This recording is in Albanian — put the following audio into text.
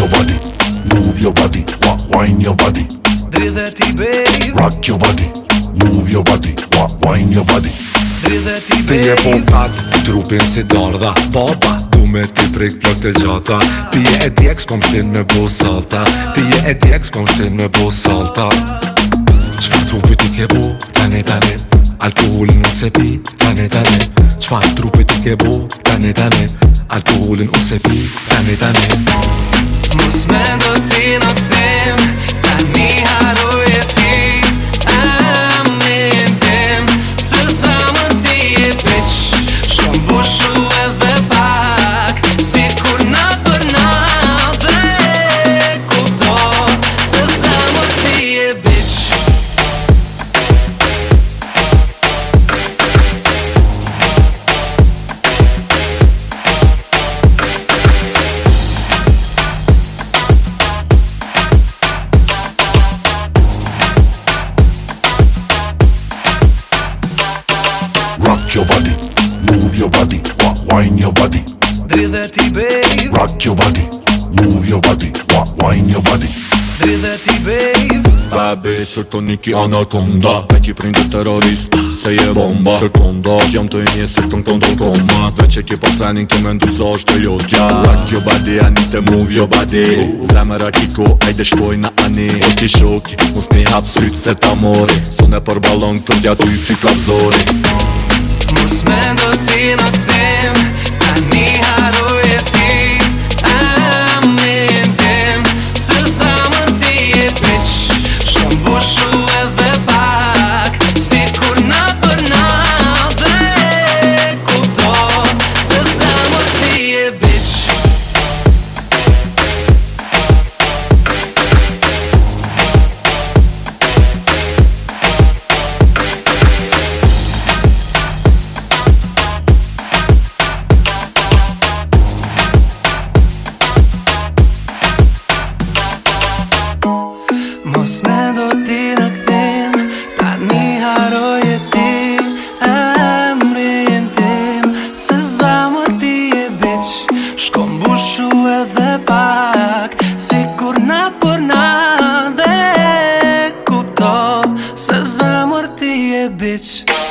your body, move your body, wine your body. Do dirty, babe. Rock your body, move your body, wine your body. Do dirty, babe. Ti je pun pat, trupin si dardha, baba Du me ti prik plët gjata Ti je e djek s'pom shtin me bo salta Ti je e djek s'pom shtin me bo salta Qfar trupit i ke bo, tani tani Alkoholin ose pi, tani tani Qfar trupit i ke bo, tani tani Alkoholin ose pi, tani tani must man body, what in your body? 30 babe Rock your body Move your body What, what your body? 30 babe Baby, sërko një ki anakonda Në kiprinj të terorist, se je bomba Sërkonda, kja më të një sërkom të ndonkomat Dhe qe ke pasanin po ke me ndusasht dhe jokja Rock your body, I need move your body Zemëra kiko, ajde shkoj në ani Oqi shoki, musme hapë sytë se ta mori Sone për balon, këndja duj fika pëzori Oh, musme ndonkomat aqui na frente. na dhe kupto Se zamër ti e bitch